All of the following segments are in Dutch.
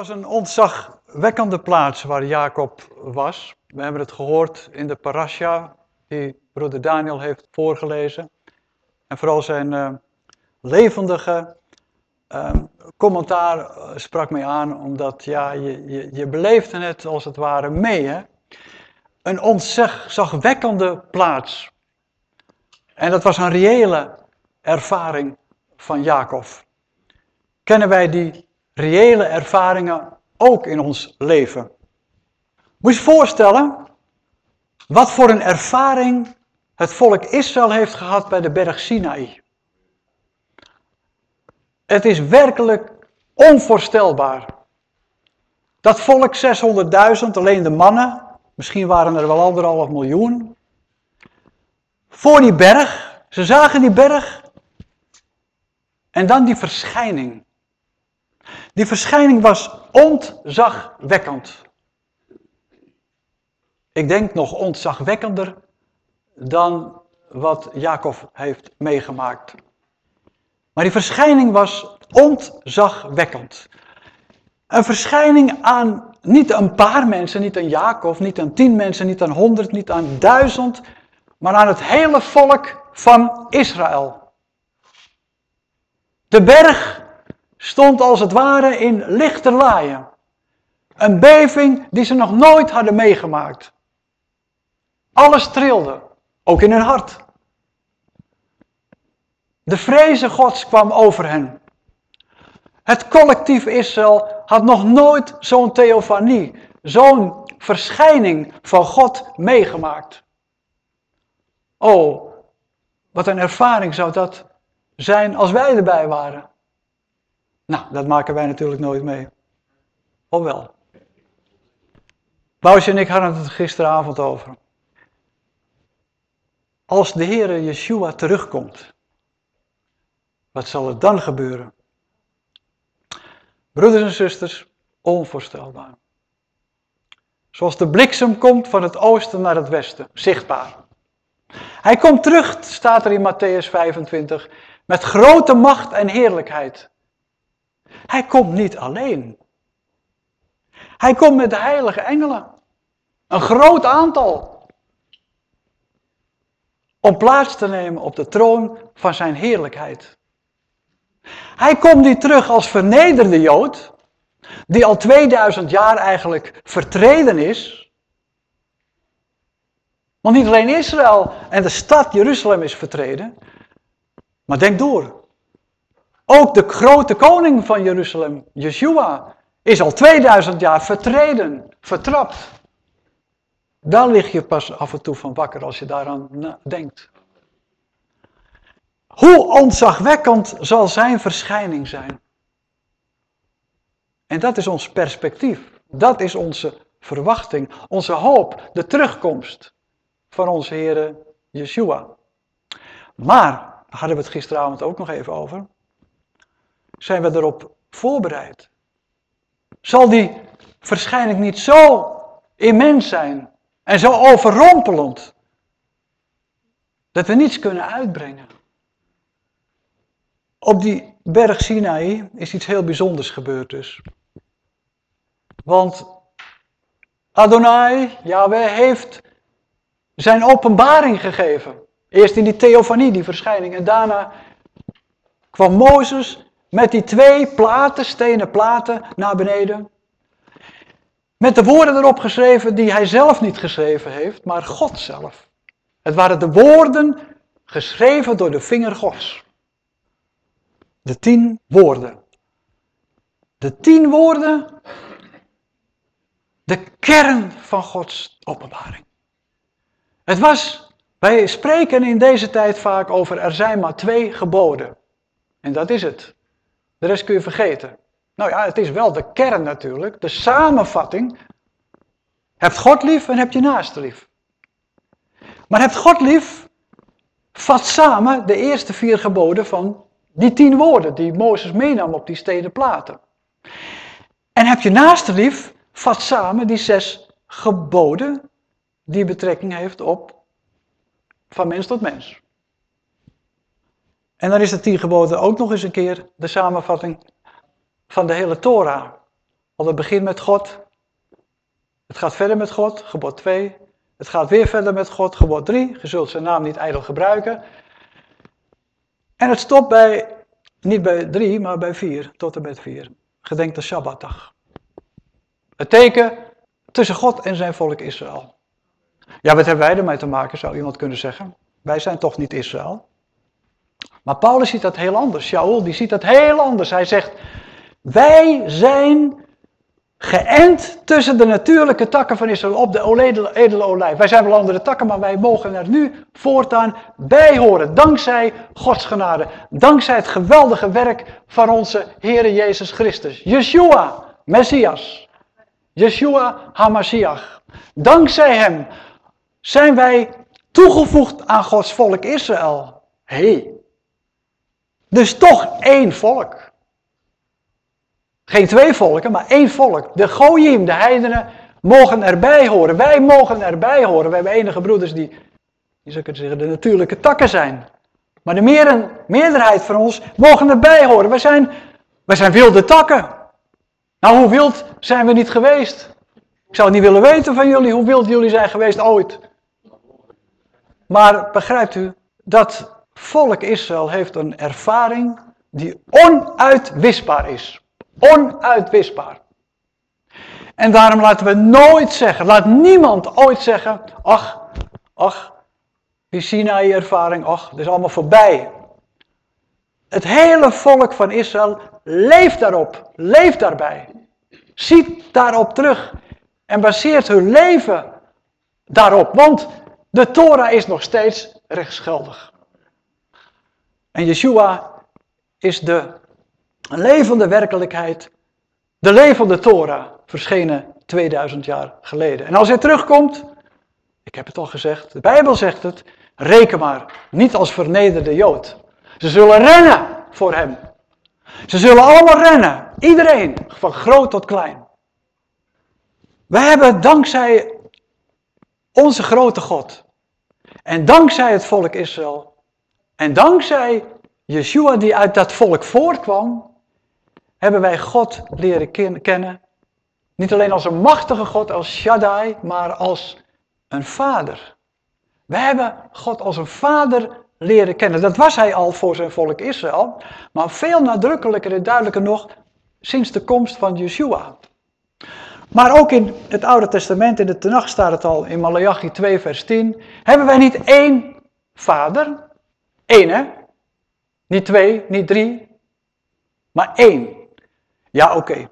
Was een ontzagwekkende plaats waar Jacob was. We hebben het gehoord in de parasha die broeder Daniel heeft voorgelezen. En vooral zijn uh, levendige uh, commentaar eh, sprak mij aan, omdat ja, je, je, je beleefde het als het ware mee. Hè? Een ontzagwekkende plaats. En dat was een reële ervaring van Jacob. Kennen wij die reële ervaringen ook in ons leven. Moet je je voorstellen wat voor een ervaring het volk Israël heeft gehad bij de berg Sinaï. Het is werkelijk onvoorstelbaar. Dat volk 600.000, alleen de mannen, misschien waren er wel anderhalf miljoen. Voor die berg, ze zagen die berg. En dan die verschijning. Die verschijning was ontzagwekkend. Ik denk nog ontzagwekkender dan wat Jacob heeft meegemaakt. Maar die verschijning was ontzagwekkend. Een verschijning aan niet een paar mensen, niet aan Jacob, niet aan tien mensen, niet aan honderd, niet aan duizend, maar aan het hele volk van Israël. De berg stond als het ware in lichterlaaien. Een beving die ze nog nooit hadden meegemaakt. Alles trilde, ook in hun hart. De vreze Gods kwam over hen. Het collectief Israël had nog nooit zo'n theofanie, zo'n verschijning van God meegemaakt. Oh, wat een ervaring zou dat zijn als wij erbij waren. Nou, dat maken wij natuurlijk nooit mee. Of wel? Bousje en ik hadden het gisteravond over. Als de Heere Yeshua terugkomt, wat zal er dan gebeuren? Broeders en zusters, onvoorstelbaar. Zoals de bliksem komt van het oosten naar het westen, zichtbaar. Hij komt terug, staat er in Matthäus 25, met grote macht en heerlijkheid. Hij komt niet alleen. Hij komt met de heilige engelen. Een groot aantal. Om plaats te nemen op de troon van zijn heerlijkheid. Hij komt niet terug als vernederde Jood, die al 2000 jaar eigenlijk vertreden is. Want niet alleen Israël en de stad Jeruzalem is vertreden, maar denk door. Ook de grote koning van Jeruzalem, Yeshua, is al 2000 jaar vertreden, vertrapt. Daar lig je pas af en toe van wakker als je daaraan denkt. Hoe ontzagwekkend zal zijn verschijning zijn? En dat is ons perspectief. Dat is onze verwachting, onze hoop, de terugkomst van onze Heer Yeshua. Maar, daar hadden we het gisteravond ook nog even over. Zijn we erop voorbereid? Zal die verschijning niet zo immens zijn en zo overrompelend dat we niets kunnen uitbrengen? Op die berg Sinai is iets heel bijzonders gebeurd dus. Want Adonai, Yahweh, heeft zijn openbaring gegeven. Eerst in die theofanie, die verschijning. En daarna kwam Mozes met die twee platen, stenen platen, naar beneden. Met de woorden erop geschreven die hij zelf niet geschreven heeft, maar God zelf. Het waren de woorden geschreven door de vinger Gods. De tien woorden. De tien woorden, de kern van Gods openbaring. Het was, wij spreken in deze tijd vaak over er zijn maar twee geboden. En dat is het. De rest kun je vergeten. Nou ja, het is wel de kern natuurlijk, de samenvatting. Hebt God lief en heb je naaste lief. Maar hebt God lief, vat samen de eerste vier geboden van die tien woorden die Mozes meenam op die steden platen. En heb je naaste lief, vat samen die zes geboden die betrekking heeft op van mens tot mens. En dan is de tien geboden ook nog eens een keer de samenvatting van de hele Torah. Want het begint met God. Het gaat verder met God, gebod 2. Het gaat weer verder met God, gebod 3. Je zult zijn naam niet ijdel gebruiken. En het stopt bij, niet bij 3, maar bij 4, tot en met 4. Gedenk de Shabbatdag. Het teken tussen God en zijn volk Israël. Ja, wat hebben wij ermee te maken, zou iemand kunnen zeggen. Wij zijn toch niet Israël. Maar Paulus ziet dat heel anders. Shaul die ziet dat heel anders. Hij zegt, wij zijn geënt tussen de natuurlijke takken van Israël op de edele, olijf. Wij zijn wel andere takken, maar wij mogen er nu voortaan bij horen. Dankzij Gods genade. Dankzij het geweldige werk van onze Heere Jezus Christus. Yeshua, Messias. Yeshua HaMashiach. Dankzij hem zijn wij toegevoegd aan Gods volk Israël. Hey. Dus toch één volk. Geen twee volken, maar één volk. De Goyim, de heidenen, mogen erbij horen. Wij mogen erbij horen. We hebben enige broeders die, je zou kunnen zeggen, de natuurlijke takken zijn. Maar de meerderheid van ons mogen erbij horen. Wij zijn, wij zijn wilde takken. Nou, hoe wild zijn we niet geweest? Ik zou niet willen weten van jullie hoe wild jullie zijn geweest ooit. Maar begrijpt u, dat volk Israël heeft een ervaring die onuitwisbaar is. Onuitwisbaar. En daarom laten we nooit zeggen, laat niemand ooit zeggen, ach, ach, die Sinai-ervaring, ach, dat is allemaal voorbij. Het hele volk van Israël leeft daarop, leeft daarbij. Ziet daarop terug en baseert hun leven daarop, want de Torah is nog steeds rechtsgeldig. En Yeshua is de levende werkelijkheid. De levende Torah, verschenen 2000 jaar geleden. En als hij terugkomt, ik heb het al gezegd, de Bijbel zegt het, reken maar, niet als vernederde Jood. Ze zullen rennen voor hem. Ze zullen allemaal rennen, iedereen, van groot tot klein. We hebben dankzij onze grote God en dankzij het volk Israël en dankzij Yeshua die uit dat volk voortkwam, hebben wij God leren kennen. Niet alleen als een machtige God, als Shaddai, maar als een vader. We hebben God als een vader leren kennen. Dat was hij al voor zijn volk Israël, maar veel nadrukkelijker en duidelijker nog sinds de komst van Yeshua. Maar ook in het Oude Testament, in de Tenach staat het al, in Malachi 2 vers 10, hebben wij niet één vader, één hè, niet twee, niet drie, maar één. Ja, oké.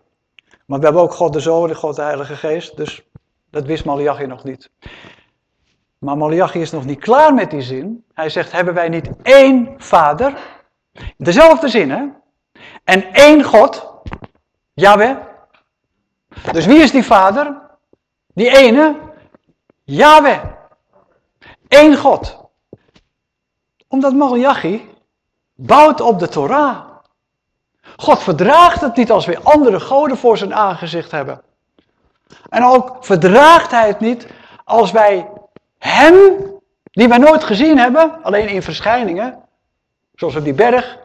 Maar we hebben ook God de Zoon en God de Heilige Geest, dus dat wist Malachi nog niet. Maar Malachi is nog niet klaar met die zin. Hij zegt, hebben wij niet één Vader? Dezelfde zin, hè? En één God, Yahweh. Dus wie is die Vader? Die ene, Yahweh. Eén God. Omdat Malachi bouwt op de Torah. God verdraagt het niet als we andere goden voor zijn aangezicht hebben. En ook verdraagt hij het niet als wij hem, die wij nooit gezien hebben, alleen in verschijningen, zoals op die berg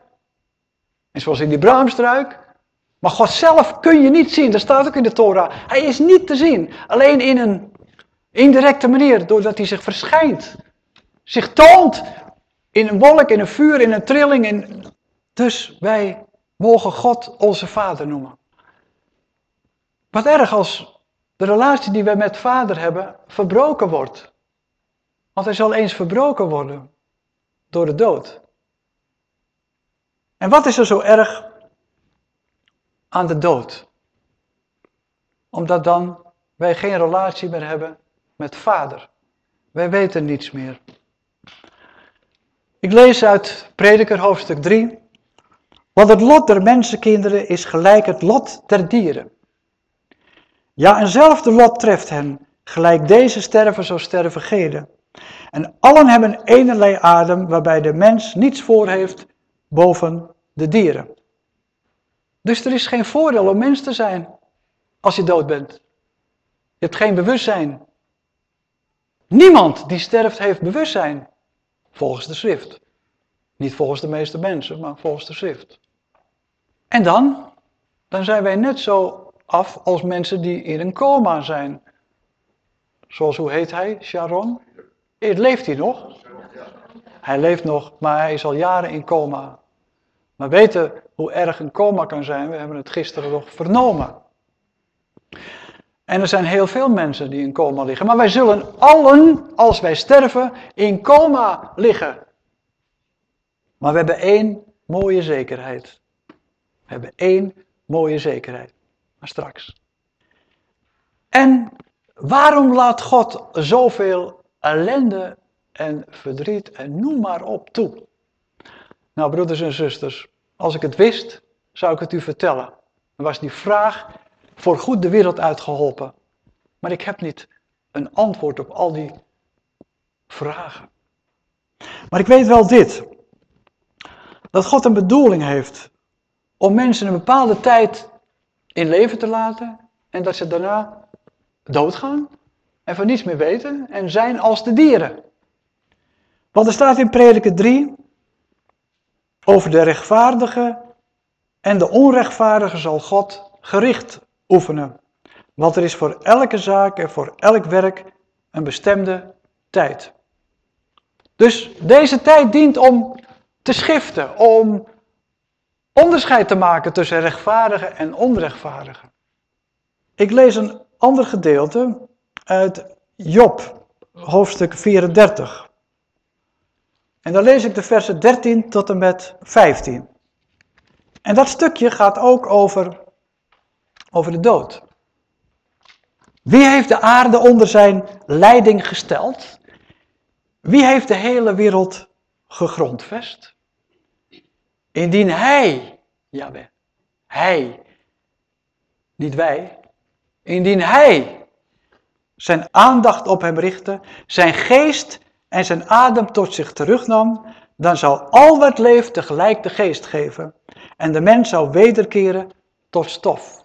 en zoals in die braamstruik. Maar God zelf kun je niet zien, dat staat ook in de Torah. Hij is niet te zien, alleen in een indirecte manier, doordat hij zich verschijnt. Zich toont in een wolk, in een vuur, in een trilling. In... Dus wij mogen God onze Vader noemen. Wat erg als de relatie die wij met Vader hebben verbroken wordt. Want hij zal eens verbroken worden door de dood. En wat is er zo erg aan de dood? Omdat dan wij geen relatie meer hebben met Vader. Wij weten niets meer. Ik lees uit Prediker hoofdstuk 3, want het lot der mensenkinderen is gelijk het lot der dieren. Ja, eenzelfde lot treft hen, gelijk deze sterven, zo sterven gele. En allen hebben enerlei adem, waarbij de mens niets voor heeft boven de dieren. Dus er is geen voordeel om mens te zijn als je dood bent. Je hebt geen bewustzijn. Niemand die sterft heeft bewustzijn, volgens de schrift. Niet volgens de meeste mensen, maar volgens de schrift. En dan? Dan zijn wij net zo af als mensen die in een coma zijn. Zoals, hoe heet hij? Sharon? Leeft hij nog? Hij leeft nog, maar hij is al jaren in coma. Maar weten hoe erg een coma kan zijn, we hebben het gisteren nog vernomen. En er zijn heel veel mensen die in coma liggen. Maar wij zullen allen, als wij sterven, in coma liggen. Maar we hebben één mooie zekerheid. We hebben één mooie zekerheid. Maar straks. En waarom laat God zoveel ellende en verdriet en noem maar op toe? Nou, broeders en zusters, als ik het wist, zou ik het u vertellen. Dan was die vraag voor goed de wereld uitgeholpen. Maar ik heb niet een antwoord op al die vragen. Maar ik weet wel dit. Dat God een bedoeling heeft om mensen een bepaalde tijd in leven te laten en dat ze daarna doodgaan en van niets meer weten en zijn als de dieren. Want er staat in Prediker 3 over de rechtvaardige en de onrechtvaardige zal God gericht oefenen. Want er is voor elke zaak en voor elk werk een bestemde tijd. Dus deze tijd dient om te schiften, om onderscheid te maken tussen rechtvaardigen en onrechtvaardigen. Ik lees een ander gedeelte uit Job, hoofdstuk 34. En dan lees ik de versen 13 tot en met 15. En dat stukje gaat ook over, over de dood. Wie heeft de aarde onder zijn leiding gesteld? Wie heeft de hele wereld gegrondvest? Indien hij, Jawel, hij, niet wij, indien hij zijn aandacht op hem richtte, zijn geest en zijn adem tot zich terugnam, dan zou al wat leeft tegelijk de geest geven en de mens zou wederkeren tot stof.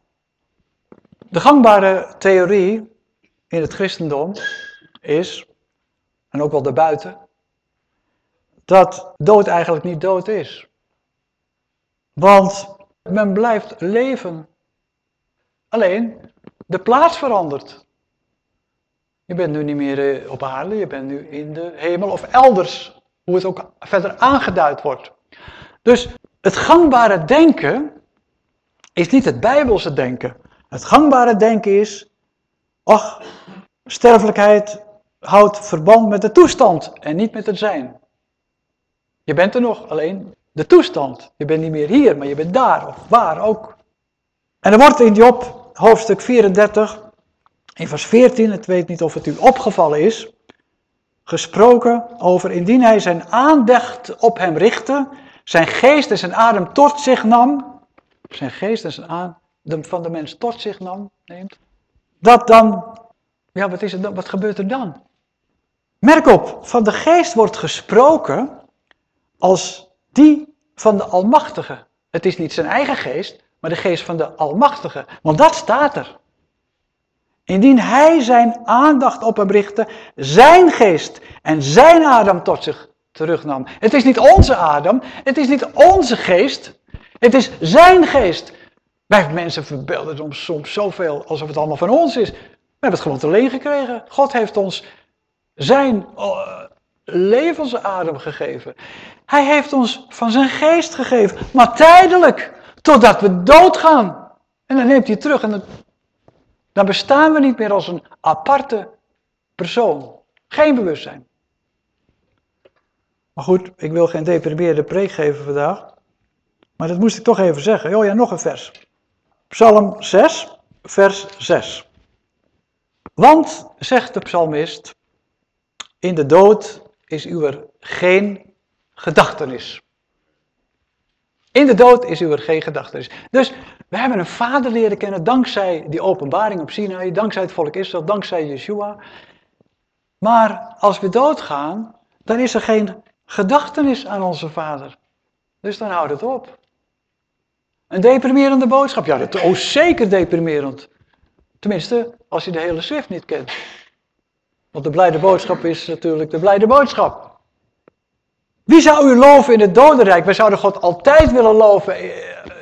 De gangbare theorie in het christendom is, en ook wel daarbuiten, dat dood eigenlijk niet dood is. Want men blijft leven. Alleen de plaats verandert. Je bent nu niet meer eh, op aarde, je bent nu in de hemel of elders, hoe het ook verder aangeduid wordt. Dus het gangbare denken is niet het bijbelse denken. Het gangbare denken is, ach, sterfelijkheid houdt verband met de toestand en niet met het zijn. Je bent er nog, alleen de toestand. Je bent niet meer hier, maar je bent daar of waar ook. En er wordt in Job, hoofdstuk 34, in vers 14, ik weet niet of het u opgevallen is, gesproken over indien hij zijn aandacht op hem richtte, zijn geest en zijn adem tot zich nam, zijn geest en zijn adem van de mens tot zich nam, neemt, dat dan, ja wat, is het wat gebeurt er dan? Merk op, van de geest wordt gesproken als die van de Almachtige. Het is niet zijn eigen geest, maar de geest van de Almachtige. Want dat staat er. Indien hij zijn aandacht op hem richtte, zijn geest en zijn adem tot zich terugnam. Het is niet onze adem, het is niet onze geest, het is zijn geest. Wij mensen verbeelden ons soms zoveel alsof het allemaal van ons is. We hebben het gewoon te leen gekregen. God heeft ons zijn uh, levensadem gegeven. Hij heeft ons van zijn geest gegeven, maar tijdelijk, totdat we doodgaan. En dan neemt hij terug en dan, dan bestaan we niet meer als een aparte persoon. Geen bewustzijn. Maar goed, ik wil geen deprimeerde preek geven vandaag. Maar dat moest ik toch even zeggen. Oh ja, nog een vers. Psalm 6, vers 6. Want, zegt de psalmist, in de dood is u er geen gedachtenis. In de dood is u er geen gedachtenis. Dus we hebben een vader leren kennen dankzij die openbaring op Sinai, dankzij het volk Israël, dankzij Yeshua. Maar als we doodgaan, dan is er geen gedachtenis aan onze vader. Dus dan houdt het op. Een deprimerende boodschap. Ja, dat is oh, zeker deprimerend. Tenminste, als je de hele schrift niet kent. Want de blijde boodschap is natuurlijk de blijde boodschap. Wie zou u loven in het dodenrijk? Wij zouden God altijd willen loven, eh,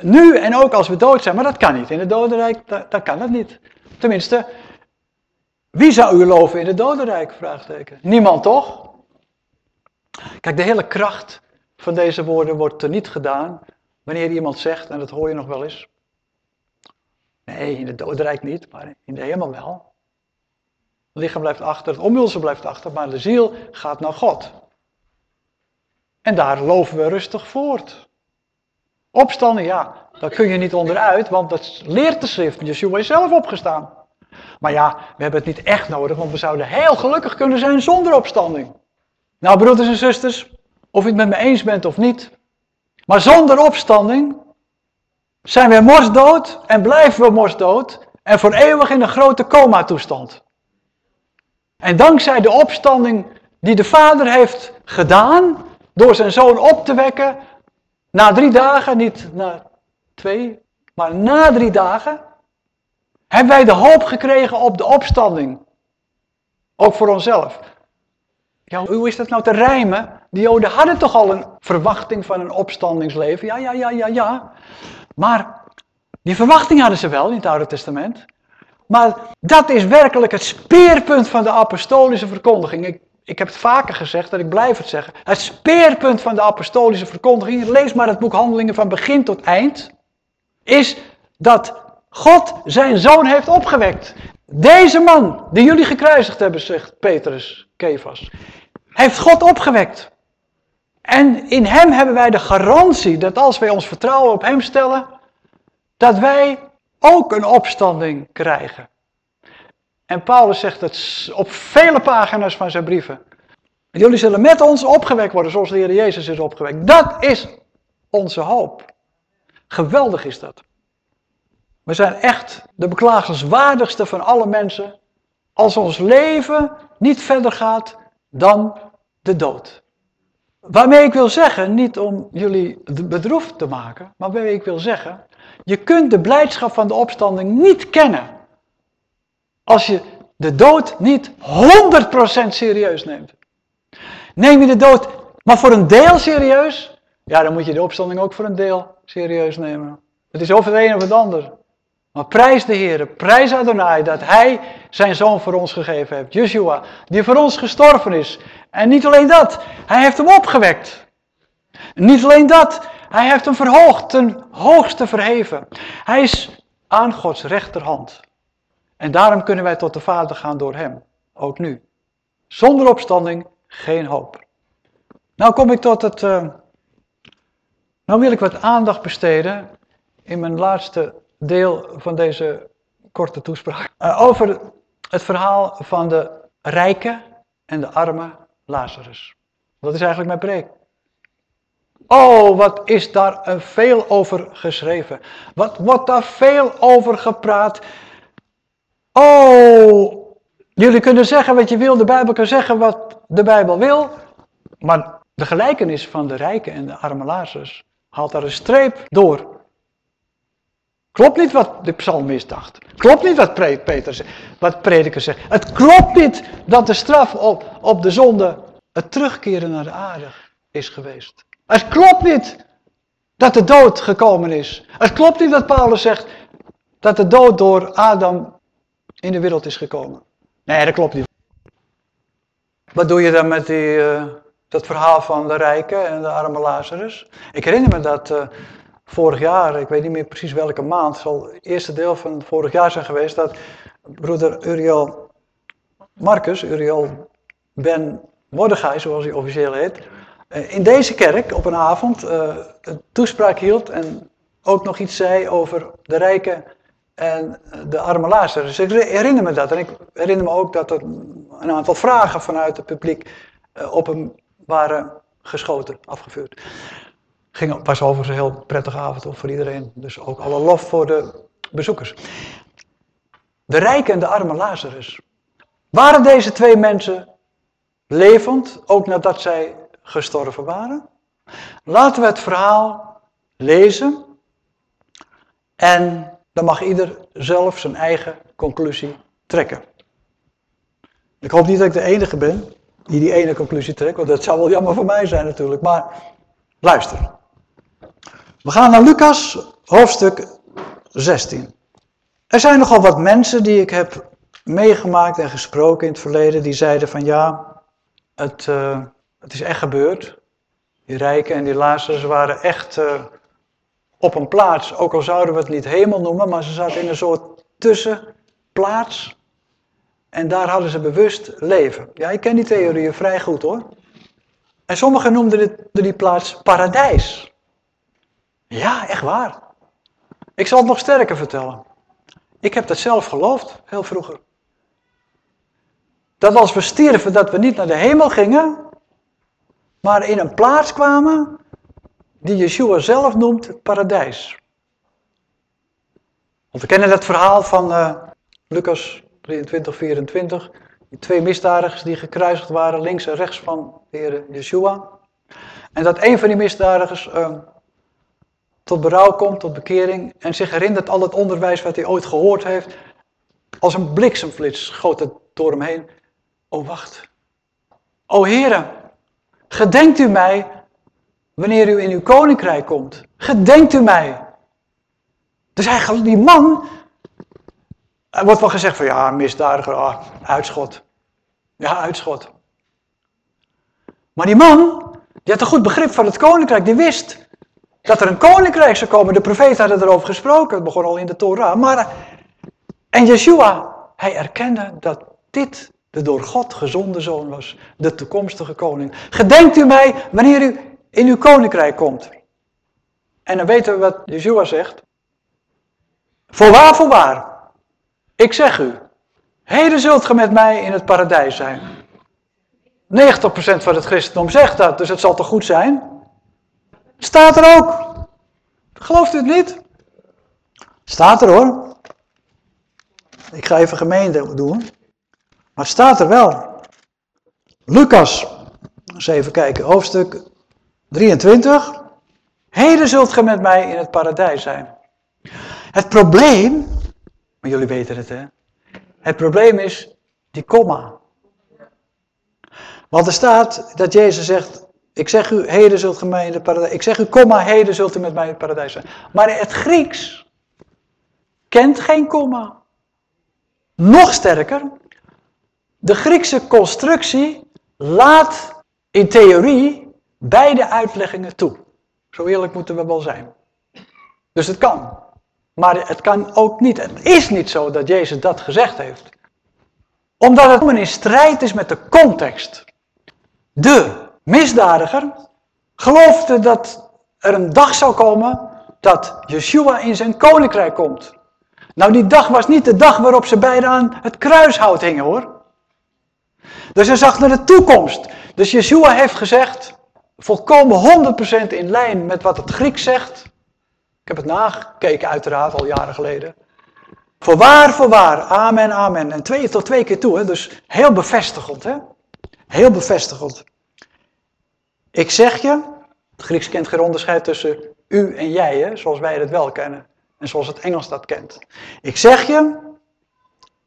nu en ook als we dood zijn, maar dat kan niet. In het dodenrijk, dat, kan dat niet. Tenminste, wie zou u loven in het dodenrijk? Vraagteken. Niemand toch? Kijk, de hele kracht van deze woorden wordt er niet gedaan wanneer iemand zegt, en dat hoor je nog wel eens. Nee, in het dodenrijk niet, maar in de hemel wel. Het lichaam blijft achter, het omhulsel blijft achter, maar de ziel gaat naar God. En daar loven we rustig voort. Opstanding, ja, daar kun je niet onderuit, want dat leert de schrift. Yeshua is zelf opgestaan. Maar ja, we hebben het niet echt nodig, want we zouden heel gelukkig kunnen zijn zonder opstanding. Nou, broeders en zusters, of u het met me eens bent of niet, maar zonder opstanding zijn we morsdood en blijven we morsdood en voor eeuwig in een grote coma-toestand. En dankzij de opstanding die de Vader heeft gedaan, door zijn zoon op te wekken, na drie dagen, niet na twee, maar na drie dagen, hebben wij de hoop gekregen op de opstanding. Ook voor onszelf. Ja, hoe is dat nou te rijmen? Die Joden hadden toch al een verwachting van een opstandingsleven? Ja, ja, ja, ja, ja. Maar die verwachting hadden ze wel in het Oude Testament. Maar dat is werkelijk het speerpunt van de apostolische verkondiging. Ik, ik heb het vaker gezegd en ik blijf het zeggen. Het speerpunt van de apostolische verkondiging, lees maar het boek Handelingen van begin tot eind, is dat God zijn zoon heeft opgewekt. Deze man, die jullie gekruisigd hebben, zegt Petrus, Kefas, heeft God opgewekt. En in hem hebben wij de garantie dat als wij ons vertrouwen op hem stellen, dat wij ook een opstanding krijgen. En Paulus zegt het op vele pagina's van zijn brieven. Jullie zullen met ons opgewekt worden zoals de Heer Jezus is opgewekt. Dat is onze hoop. Geweldig is dat. We zijn echt de beklagenswaardigste van alle mensen als ons leven niet verder gaat dan de dood. Waarmee ik wil zeggen, niet om jullie bedroefd te maken, maar waarmee ik wil zeggen, je kunt de blijdschap van de opstanding niet kennen als je de dood niet 100% serieus neemt. Neem je de dood maar voor een deel serieus, ja dan moet je de opstanding ook voor een deel serieus nemen. Het is of het een of het ander. Maar prijs de Heer, prijs Adonai dat Hij zijn Zoon voor ons gegeven heeft, Yeshua, die voor ons gestorven is. En niet alleen dat, Hij heeft hem opgewekt. Niet alleen dat, Hij heeft hem verhoogd, ten hoogste verheven. Hij is aan Gods rechterhand. En daarom kunnen wij tot de Vader gaan door Hem, ook nu. Zonder opstanding geen hoop. Nou kom ik tot het. Uh, nou wil ik wat aandacht besteden in mijn laatste deel van deze korte toespraak. Uh, over het verhaal van de rijke en de arme Lazarus. Dat is eigenlijk mijn preek. Oh, wat is daar veel over geschreven. Wat wordt daar veel over gepraat. Oh, jullie kunnen zeggen wat je wil, de Bijbel kan zeggen wat de Bijbel wil. Maar de gelijkenis van de rijke en de arme Lazarus haalt daar een streep door. Klopt niet wat de psalmist dacht. Klopt niet wat, Peter zegt, wat prediker zegt. Het klopt niet dat de straf op, op de zonde het terugkeren naar de aarde is geweest. Het klopt niet dat de dood gekomen is. Het klopt niet dat Paulus zegt dat de dood door Adam in de wereld is gekomen. Nee, dat klopt niet. Wat doe je dan met die, uh, dat verhaal van de rijke en de arme Lazarus? Ik herinner me dat uh, vorig jaar, ik weet niet meer precies welke maand, zal het eerste deel van vorig jaar zijn geweest, dat broeder Uriel Marcus, Uriel Ben Mordechai, zoals hij officieel heet, eh, in deze kerk op een avond een toespraak hield en ook nog iets zei over de rijke en de arme Lazarus. Dus ik herinner me dat. En ik herinner me ook dat er een aantal vragen vanuit het publiek eh, op hem waren geschoten, afgevuurd. Ging, was overigens een heel prettige avond voor iedereen. Dus ook alle lof voor de bezoekers. De rijke en de arme Lazarus. Waren deze twee mensen levend, ook nadat zij gestorven waren? Laten we het verhaal lezen en dan mag ieder zelf zijn eigen conclusie trekken. Ik hoop niet dat ik de enige ben niet die ene conclusie trek, want dat zou wel jammer voor mij zijn natuurlijk. Maar luister. We gaan naar Lucas, hoofdstuk 16. Er zijn nogal wat mensen die ik heb meegemaakt en gesproken in het verleden, die zeiden van ja, het, uh, het is echt gebeurd. Die rijken en die Lazarus waren echt uh, op een plaats, ook al zouden we het niet hemel noemen, maar ze zaten in een soort tussenplaats. En daar hadden ze bewust leven. Ja, ik ken die theorieën vrij goed hoor. En sommigen noemden die plaats paradijs. Ja, echt waar. Ik zal het nog sterker vertellen. Ik heb dat zelf geloofd, heel vroeger. Dat als we stierven, dat we niet naar de hemel gingen, maar in een plaats kwamen die Yeshua zelf noemt het paradijs. Want we kennen dat verhaal van uh, Lucas 23, 24. Die twee misdadigers die gekruisigd waren, links en rechts van de Heer Yeshua. En dat een van die misdadigers uh, tot berouw komt, tot bekering. En zich herinnert al het onderwijs wat hij ooit gehoord heeft. Als een bliksemflits schoot het door hem heen. Oh, wacht. O heren, gedenkt u mij wanneer u in uw koninkrijk komt. Gedenkt u mij. Dus eigenlijk die man, er wordt wel gezegd van ja, misdadiger, ah, uitschot. Ja, uitschot. Maar die man, die had een goed begrip van het koninkrijk, die wist dat er een koninkrijk zou komen. De profeet had erover gesproken, het begon al in de Torah. Maar, en Yeshua, hij erkende dat dit de door God gezonde zoon was, de toekomstige koning. Gedenkt u mij wanneer u in uw koninkrijk komt. En dan weten we wat Yeshua zegt. Voorwaar, voorwaar. Ik zeg u, heden zult ge met mij in het paradijs zijn. 90% van het christendom zegt dat, dus het zal toch goed zijn? Staat er ook. Gelooft u het niet? Staat er hoor. Ik ga even gemeente doen. Maar staat er wel. Lucas, eens even kijken, hoofdstuk 23. Heden zult ge met mij in het paradijs zijn. Het probleem, maar jullie weten het hè. Het probleem is die komma. Want er staat dat Jezus zegt, ik zeg u, heden zult ge mij in het paradijs. Ik zeg u, komma, heden zult u met mij in het paradijs zijn. Maar het Grieks kent geen komma. Nog sterker, de Griekse constructie laat in theorie beide uitleggingen toe. Zo eerlijk moeten we wel zijn. Dus het kan. Maar het kan ook niet. Het is niet zo dat Jezus dat gezegd heeft. Omdat het in strijd is met de context. De misdadiger geloofde dat er een dag zou komen dat Yeshua in zijn koninkrijk komt. Nou, die dag was niet de dag waarop ze beiden aan het kruishout hingen hoor. Dus hij zag naar de toekomst. Dus Yeshua heeft gezegd, volkomen 100% in lijn met wat het Grieks zegt. Ik heb het nagekeken uiteraard, al jaren geleden. Voorwaar, voorwaar, amen, amen. En twee tot twee keer toe, hè? dus heel bevestigend. Hè? Heel bevestigend. Ik zeg je, het Grieks kent geen onderscheid tussen u en jij, hè? zoals wij het wel kennen. En zoals het Engels dat kent. Ik zeg je,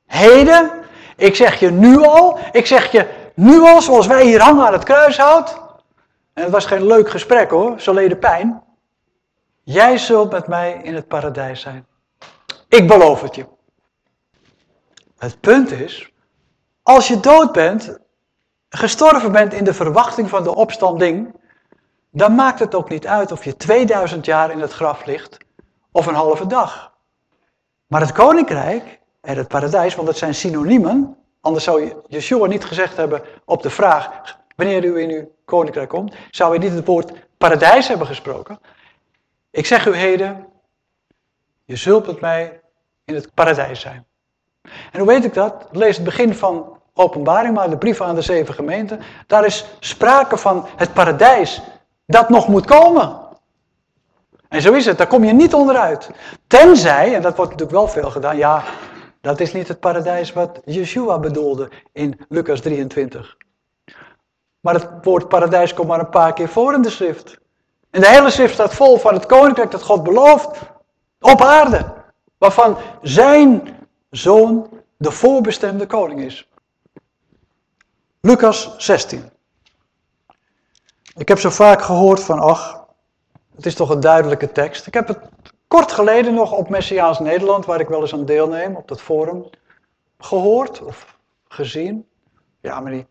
heden, ik zeg je nu al, ik zeg je nu al, zoals wij hier hangen aan het kruishout. En het was geen leuk gesprek hoor, ze leden pijn. Jij zult met mij in het paradijs zijn. Ik beloof het je. Het punt is, als je dood bent, gestorven bent in de verwachting van de opstanding, dan maakt het ook niet uit of je 2000 jaar in het graf ligt of een halve dag. Maar het koninkrijk en het paradijs, want dat zijn synoniemen, anders zou Yeshua niet gezegd hebben op de vraag wanneer u in uw koninkrijk komt, zou hij niet het woord paradijs hebben gesproken. Ik zeg u heden, je zult met mij in het paradijs zijn. En hoe weet ik dat? Lees het begin van openbaring, maar de brief aan de zeven gemeenten. Daar is sprake van het paradijs dat nog moet komen. En zo is het, daar kom je niet onderuit. Tenzij, en dat wordt natuurlijk wel veel gedaan, ja, dat is niet het paradijs wat Yeshua bedoelde in Lucas 23. Maar het woord paradijs komt maar een paar keer voor in de schrift. En de hele schrift staat vol van het koninkrijk dat God belooft op aarde. Waarvan zijn zoon de voorbestemde koning is. Lucas 16. Ik heb zo vaak gehoord van, ach, het is toch een duidelijke tekst. Ik heb het kort geleden nog op Messiaans Nederland, waar ik wel eens aan deelneem, op dat forum, gehoord of gezien. Ja, maar die,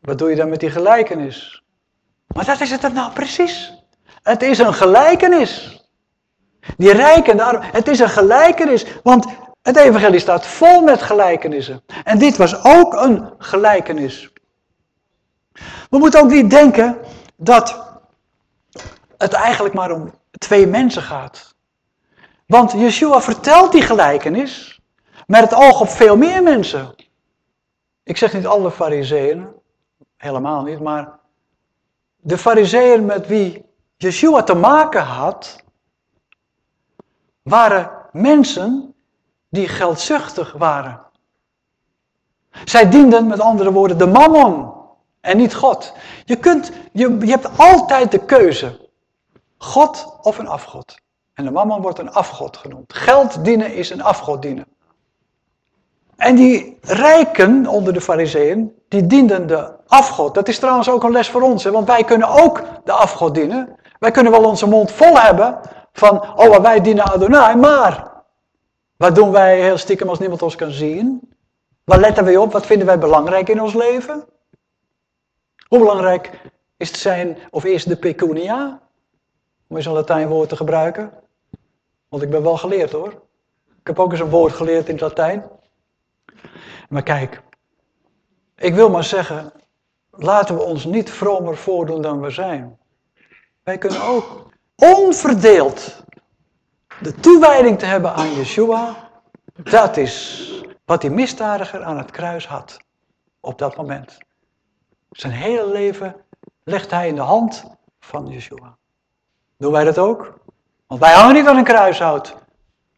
wat doe je dan met die gelijkenis? Maar dat is het nou precies. Het is een gelijkenis. Die rijken, daar, het is een gelijkenis. Want het evangelie staat vol met gelijkenissen. En dit was ook een gelijkenis. We moeten ook niet denken dat het eigenlijk maar om twee mensen gaat. Want Yeshua vertelt die gelijkenis met het oog op veel meer mensen. Ik zeg niet alle fariseeën, helemaal niet, maar de fariseeën met wie Yeshua te maken had, waren mensen die geldzuchtig waren. Zij dienden, met andere woorden, de mammon en niet God. Je, kunt, je, je hebt altijd de keuze. God of een afgod. En de mammon wordt een afgod genoemd. Geld dienen is een afgod dienen. En die rijken onder de fariseeën, die dienden de afgod. Dat is trouwens ook een les voor ons, hè? want wij kunnen ook de afgod dienen. Wij kunnen wel onze mond vol hebben van, oh wij dienen Adonai, maar wat doen wij heel stiekem als niemand ons kan zien? Waar letten wij op? Wat vinden wij belangrijk in ons leven? Hoe belangrijk is het zijn, of is de pecunia? Om eens een Latijn woord te gebruiken. Want ik ben wel geleerd hoor. Ik heb ook eens een woord geleerd in het Latijn. Maar kijk, ik wil maar zeggen, laten we ons niet vromer voordoen dan we zijn. Wij kunnen ook onverdeeld de toewijding te hebben aan Yeshua. Dat is wat die misdadiger aan het kruis had op dat moment. Zijn hele leven legt hij in de hand van Yeshua. Doen wij dat ook? Want wij hangen niet aan een kruishout.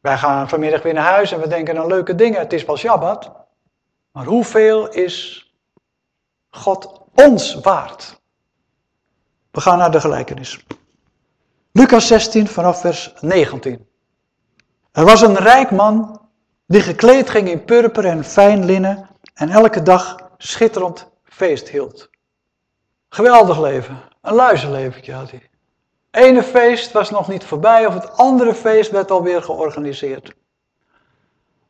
Wij gaan vanmiddag weer naar huis en we denken aan leuke dingen. Het is pas Shabbat. Maar hoeveel is God ons waard? We gaan naar de gelijkenis. Lucas 16 vanaf vers 19. Er was een rijk man die gekleed ging in purper en fijn linnen en elke dag schitterend feest hield. Geweldig leven, een luizenleventje had hij. Ene feest was nog niet voorbij of het andere feest werd alweer georganiseerd.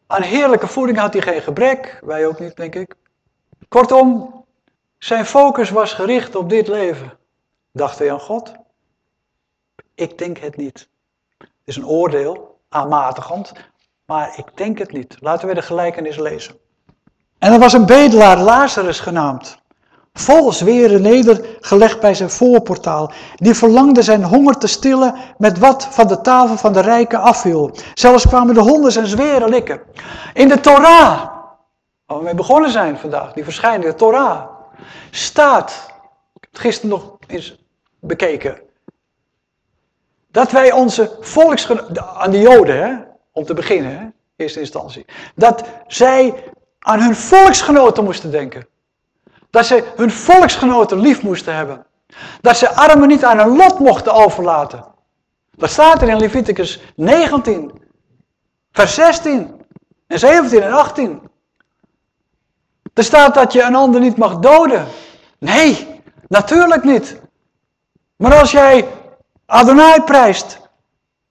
Aan heerlijke voeding had hij geen gebrek, wij ook niet denk ik. Kortom, zijn focus was gericht op dit leven. Dacht hij aan God? Ik denk het niet. Het is een oordeel, aanmatigend, maar ik denk het niet. Laten we de gelijkenis lezen. En er was een bedelaar, Lazarus genaamd, vol zweren nedergelegd bij zijn voorportaal. Die verlangde zijn honger te stillen met wat van de tafel van de rijken afviel. Zelfs kwamen de honden zijn zweren likken. In de Torah, waar we mee begonnen zijn vandaag, die verschijning, de Torah, staat, ik heb het gisteren nog eens bekeken, dat wij onze volksgenoten, aan de Joden, hè, om te beginnen, hè, eerste instantie, dat zij aan hun volksgenoten moesten denken. Dat ze hun volksgenoten lief moesten hebben. Dat ze armen niet aan hun lot mochten overlaten. Dat staat er in Leviticus 19, vers 16 en 17 en 18. Er staat dat je een ander niet mag doden. Nee, natuurlijk niet. Maar als jij Adonai prijst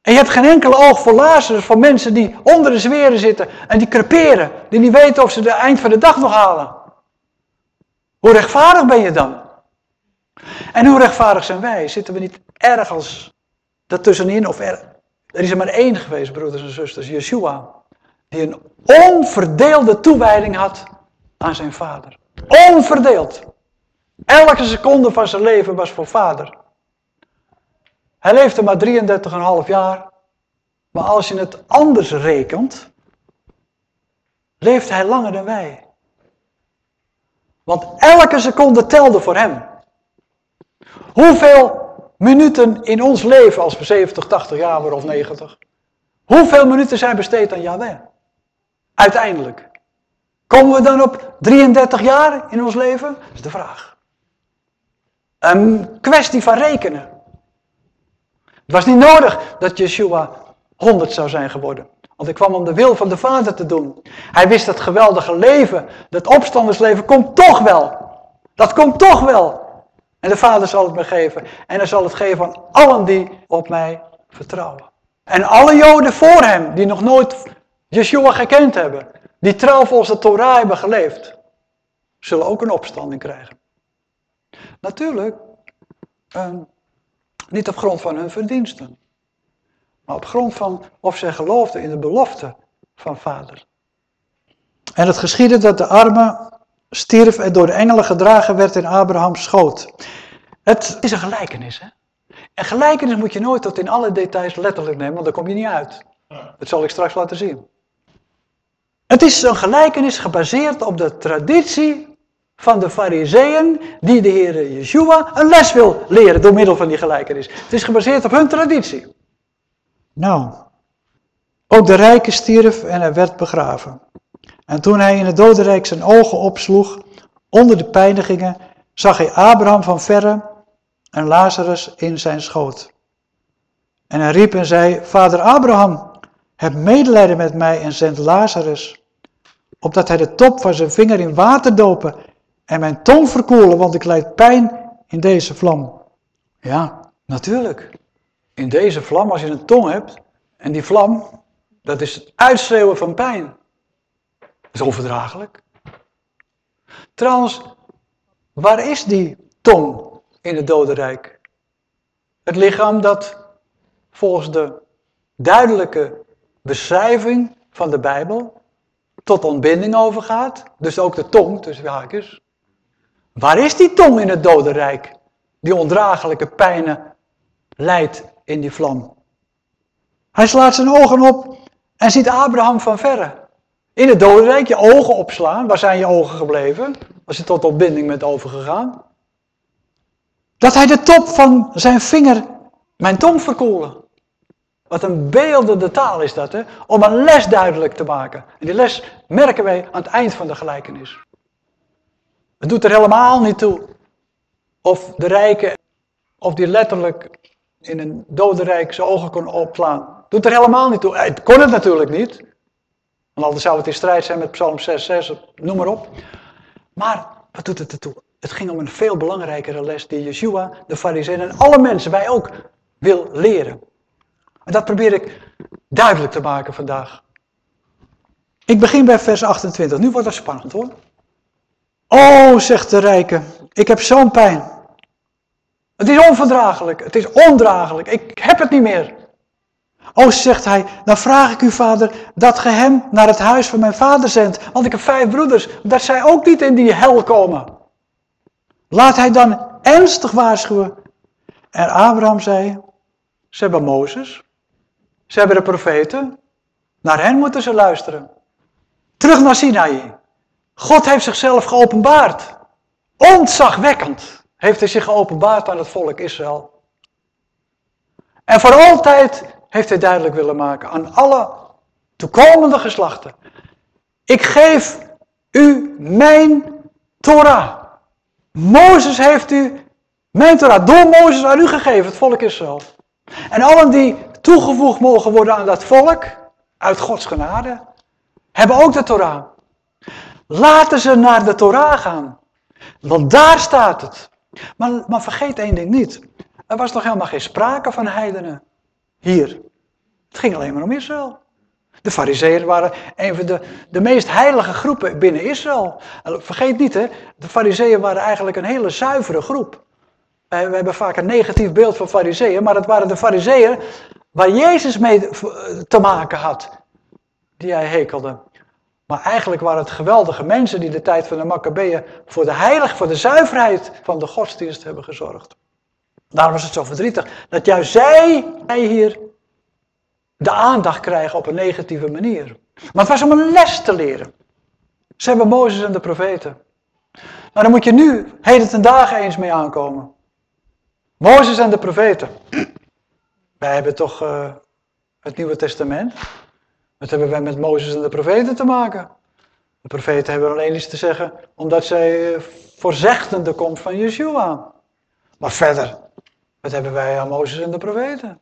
en je hebt geen enkele oog voor Lazarus, voor mensen die onder de zweren zitten en die creperen, die niet weten of ze de eind van de dag nog halen. Hoe rechtvaardig ben je dan? En hoe rechtvaardig zijn wij? Zitten we niet ergens daartussenin? Of er, er is er maar één geweest, broeders en zusters, Yeshua, die een onverdeelde toewijding had aan zijn vader. Onverdeeld. Elke seconde van zijn leven was voor vader. Hij leefde maar 33,5 jaar. Maar als je het anders rekent, leeft hij langer dan wij. Want elke seconde telde voor hem. Hoeveel minuten in ons leven, als we 70, 80 jaar worden of 90, hoeveel minuten zijn besteed aan Yahweh? Uiteindelijk. Komen we dan op 33 jaar in ons leven? Dat is de vraag. Een kwestie van rekenen. Het was niet nodig dat Yeshua 100 zou zijn geworden. Want hij kwam om de wil van de Vader te doen. Hij wist dat geweldige leven, dat opstandersleven, komt toch wel. Dat komt toch wel. En de Vader zal het me geven. En hij zal het geven aan allen die op mij vertrouwen. En alle Joden voor hem, die nog nooit Yeshua gekend hebben, die trouw volgens de Torah hebben geleefd, zullen ook een opstanding krijgen. Natuurlijk, ehm, niet op grond van hun verdiensten, maar op grond van of zij geloofden in de belofte van Vader. En het geschiedde dat de arme stierf en door de engelen gedragen werd in Abrahams schoot. Het is een gelijkenis, hè? En gelijkenis moet je nooit tot in alle details letterlijk nemen, want dan kom je niet uit. Dat zal ik straks laten zien. Het is een gelijkenis gebaseerd op de traditie van de fariseeën die de Heer Yeshua een les wil leren door middel van die gelijkenis. Het is gebaseerd op hun traditie. Nou, ook de rijke stierf en hij werd begraven. En toen hij in het dodenrijk zijn ogen opsloeg, onder de pijnigingen, zag hij Abraham van verre en Lazarus in zijn schoot. En hij riep en zei, Vader Abraham, heb medelijden met mij en zend Lazarus, opdat hij de top van zijn vinger in water dopen en mijn tong verkoelen, want ik leid pijn in deze vlam. Ja, natuurlijk. In deze vlam, als je een tong hebt, en die vlam, dat is het uitschreeuwen van pijn. Dat is onverdraaglijk. Trouwens, waar is die tong in het dodenrijk? Het lichaam dat volgens de duidelijke beschrijving van de Bijbel tot ontbinding overgaat. Dus ook de tong, tussen haakjes. Waar is die tong in het dodenrijk? Die ondraaglijke pijnen leidt in die vlam. Hij slaat zijn ogen op en ziet Abraham van verre. In het dodenrijk je ogen opslaan. Waar zijn je ogen gebleven? Als je tot ontbinding bent overgegaan. Dat hij de top van zijn vinger mijn tong verkoelen. Wat een beeldende taal is dat, hè? Om een les duidelijk te maken. En die les merken wij aan het eind van de gelijkenis. Het doet er helemaal niet toe of de rijke, of die letterlijk in een dodenrijk zijn ogen kon opslaan. Doet er helemaal niet toe. Het kon het natuurlijk niet. Want anders zou het in strijd zijn met Psalm 6, 6, noem maar op. Maar wat doet het ertoe? Het ging om een veel belangrijkere les die Yeshua, de fariseeën en alle mensen, wij ook, wil leren. En dat probeer ik duidelijk te maken vandaag. Ik begin bij vers 28. Nu wordt het spannend hoor. Oh, zegt de rijke, ik heb zo'n pijn. Het is onverdraaglijk, het is ondraaglijk, ik heb het niet meer. Oh, zegt hij, dan vraag ik u, vader, dat ge hem naar het huis van mijn vader zendt. Want ik heb vijf broeders, dat zij ook niet in die hel komen. Laat hij dan ernstig waarschuwen. En Abraham zei, ze hebben Mozes, ze hebben de profeten, naar hen moeten ze luisteren. Terug naar Sinaï. God heeft zichzelf geopenbaard. Ontzagwekkend heeft hij zich geopenbaard aan het volk Israël. En voor altijd heeft hij duidelijk willen maken aan alle toekomende geslachten. Ik geef u mijn Torah. Mozes heeft u mijn Torah door Mozes aan u gegeven, het volk Israël. En allen die toegevoegd mogen worden aan dat volk, uit Gods genade, hebben ook de Torah. Laten ze naar de Torah gaan. Want daar staat het. Maar, maar vergeet één ding niet. Er was nog helemaal geen sprake van heidenen. Hier. Het ging alleen maar om Israël. De fariseeën waren een van de, de meest heilige groepen binnen Israël. Vergeet niet, hè, de fariseeën waren eigenlijk een hele zuivere groep. We hebben vaak een negatief beeld van fariseeën, maar het waren de fariseeën waar Jezus mee te maken had, die hij hekelde. Maar eigenlijk waren het geweldige mensen die de tijd van de Maccabeeën voor de heilig, voor de zuiverheid van de godsdienst hebben gezorgd. Daarom was het zo verdrietig dat juist zij hier de aandacht krijgen op een negatieve manier. Maar het was om een les te leren. Ze hebben Mozes en de profeten. Maar dan moet je nu heden ten dagen eens mee aankomen. Mozes en de profeten. Wij hebben toch uh, het Nieuwe Testament. Wat hebben wij met Mozes en de profeten te maken? De profeten hebben alleen iets te zeggen omdat zij eh, voorzegden de komst van Yeshua. Maar verder, wat hebben wij aan Mozes en de profeten?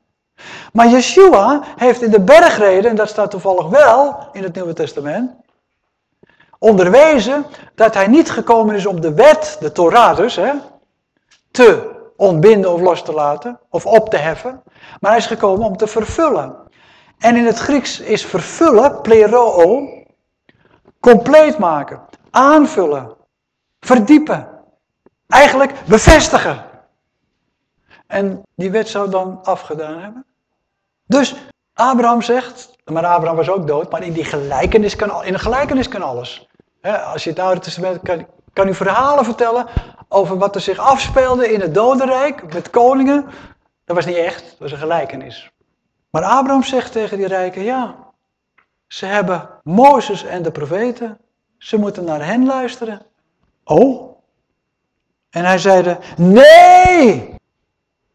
Maar Yeshua heeft in de bergreden, en dat staat toevallig wel in het Nieuwe Testament, onderwezen dat hij niet gekomen is om de wet, de Torah dus, hè, te ontbinden of los te laten, of op te heffen. Maar hij is gekomen om te vervullen. En in het Grieks is vervullen, pleroo, compleet maken, aanvullen, verdiepen. Eigenlijk bevestigen. En die wet zou dan afgedaan hebben. Dus Abraham zegt, maar Abraham was ook dood, maar in die gelijkenis kan, in een gelijkenis kan alles. als je het Oude Testament kan, kan u verhalen vertellen over wat er zich afspeelde in het dodenrijk met koningen. Dat was niet echt, dat was een gelijkenis. Maar Abraham zegt tegen die rijken, ja, ze hebben Mozes en de profeten, ze moeten naar hen luisteren. Oh? En hij zeide, nee!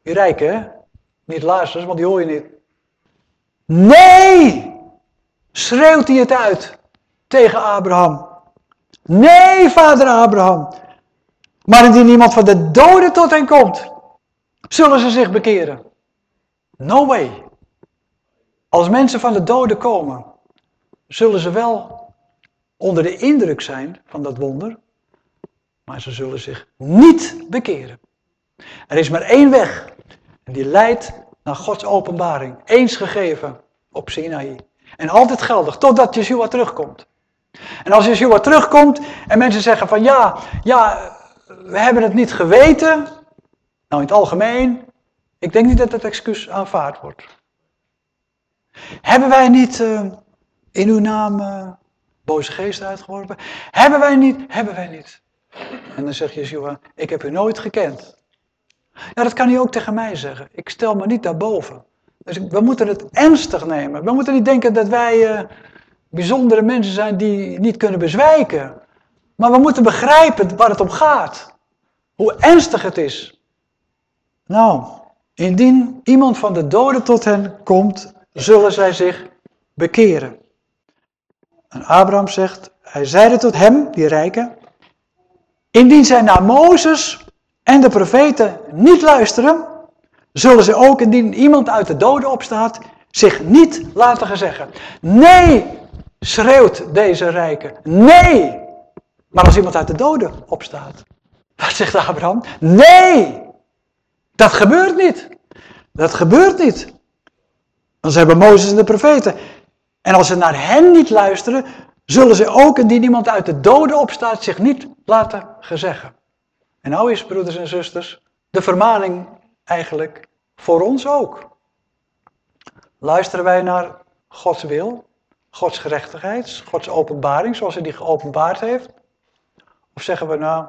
Die rijken? Niet Lazarus, want die hoor je niet. Nee! Schreeuwt hij het uit tegen Abraham. Nee, vader Abraham. Maar indien iemand van de doden tot hen komt, zullen ze zich bekeren. No way. Als mensen van de doden komen, zullen ze wel onder de indruk zijn van dat wonder, maar ze zullen zich niet bekeren. Er is maar één weg en die leidt naar Gods openbaring, eens gegeven op Sinaï. En altijd geldig, totdat Yeshua terugkomt. En als Yeshua terugkomt en mensen zeggen van ja, ja, we hebben het niet geweten. Nou, in het algemeen, ik denk niet dat het excuus aanvaard wordt. Hebben wij niet uh, in uw naam uh, boze geesten uitgeworpen? Hebben wij niet? Hebben wij niet? En dan zegt Yeshua, ik heb u nooit gekend. Ja, dat kan hij ook tegen mij zeggen. Ik stel me niet daarboven. Dus we moeten het ernstig nemen. We moeten niet denken dat wij uh, bijzondere mensen zijn die niet kunnen bezwijken. Maar we moeten begrijpen waar het om gaat. Hoe ernstig het is. Nou, indien iemand van de doden tot hen komt, zullen zij zich bekeren. En Abraham zegt, hij zeide tot hem, die rijke, indien zij naar Mozes en de profeten niet luisteren, zullen ze ook indien iemand uit de doden opstaat, zich niet laten zeggen. Nee, schreeuwt deze rijke. Nee! Maar als iemand uit de doden opstaat, wat zegt Abraham? Nee! Dat gebeurt niet. Dat gebeurt niet. Want ze hebben Mozes en de profeten. En als ze naar hen niet luisteren, zullen ze ook, indien iemand uit de doden opstaat, zich niet laten gezeggen. En nou is, broeders en zusters, de vermaning eigenlijk voor ons ook. Luisteren wij naar Gods wil, Gods gerechtigheid, Gods openbaring, zoals hij die geopenbaard heeft? Of zeggen we nou,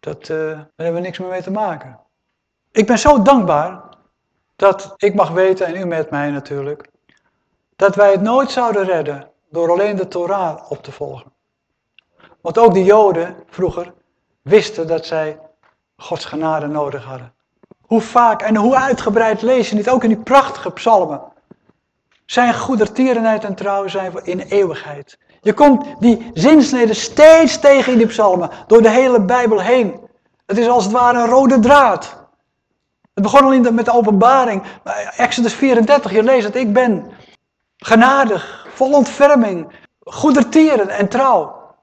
dat, uh, daar hebben we niks meer mee te maken. Ik ben zo dankbaar dat ik mag weten, en u met mij natuurlijk, dat wij het nooit zouden redden door alleen de Torah op te volgen. Want ook de Joden vroeger wisten dat zij Gods genade nodig hadden. Hoe vaak en hoe uitgebreid lees je niet, ook in die prachtige psalmen. Zijn goedertierenheid en trouw zijn in eeuwigheid. Je komt die zinsneden steeds tegen in die psalmen, door de hele Bijbel heen. Het is als het ware een rode draad. Het begon al in met de openbaring. Exodus 34, je leest het. Ik ben genadig, vol ontferming, goedertieren en trouw.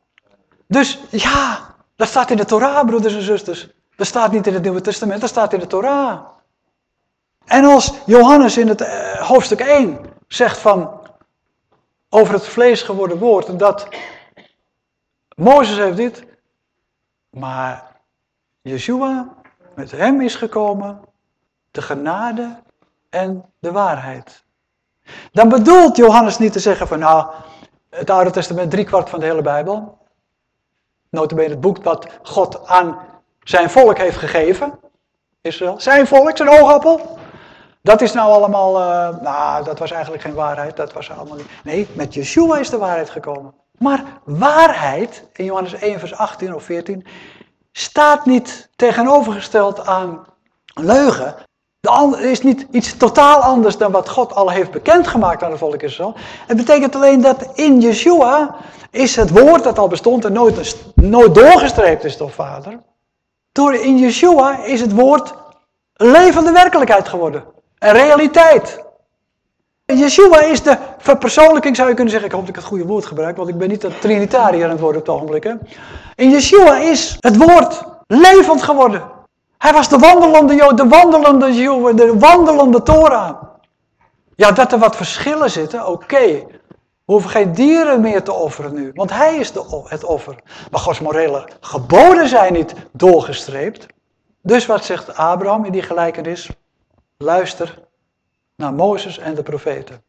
Dus ja, dat staat in de Torah, broeders en zusters. Dat staat niet in het Nieuwe Testament, dat staat in de Torah. En als Johannes in het eh, hoofdstuk 1 zegt van over het vlees geworden woord, dat Mozes heeft dit, maar Yeshua met hem is gekomen de genade en de waarheid. Dan bedoelt Johannes niet te zeggen van nou, het Oude Testament driekwart van de hele Bijbel. Notabene het boek wat God aan zijn volk heeft gegeven. Israël. Zijn volk, zijn oogappel. Dat is nou allemaal, uh, nou dat was eigenlijk geen waarheid. Dat was allemaal niet. Nee, met Yeshua is de waarheid gekomen. Maar waarheid, in Johannes 1 vers 18 of 14, staat niet tegenovergesteld aan leugen. Is niet iets totaal anders dan wat God al heeft bekendgemaakt aan het volk Israël. Het betekent alleen dat in Yeshua is het woord dat al bestond en nooit, nooit doorgestreept is door Vader. Door in Yeshua is het woord levende werkelijkheid geworden. Een realiteit. Yeshua is de verpersoonlijking, zou je kunnen zeggen. Ik hoop dat ik het goede woord gebruik, want ik ben niet een trinitariër aan het worden op het ogenblik. Hè. En Yeshua is het woord levend geworden. Hij was de wandelende Jood, de wandelende Yeshua, de wandelende Torah. Ja, dat er wat verschillen zitten, oké. We hoeven geen dieren meer te offeren nu, want hij is de, het offer. Maar Gods morele geboden zijn niet doorgestreept. Dus wat zegt Abraham in die gelijkenis? Luister naar Mozes en de profeten.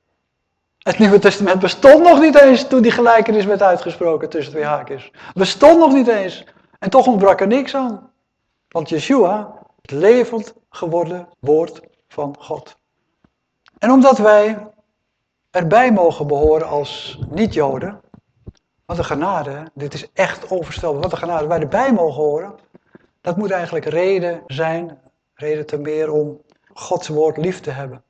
Het Nieuwe Testament bestond nog niet eens toen die gelijkenis werd uitgesproken tussen twee haakjes. Bestond nog niet eens. En toch ontbrak er niks aan. Want Yeshua, het levend geworden woord van God. En omdat wij erbij mogen behoren als niet-Joden, wat een genade, dit is echt onvoorstelbaar, wat een genade, wij erbij mogen horen, dat moet eigenlijk reden zijn, reden te meer om Gods woord lief te hebben.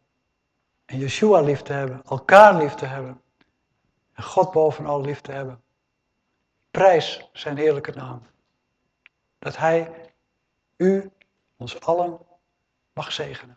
En Yeshua lief te hebben, elkaar lief te hebben. En God bovenal lief te hebben. Prijs zijn heerlijke naam. Dat Hij u, ons allen, mag zegenen.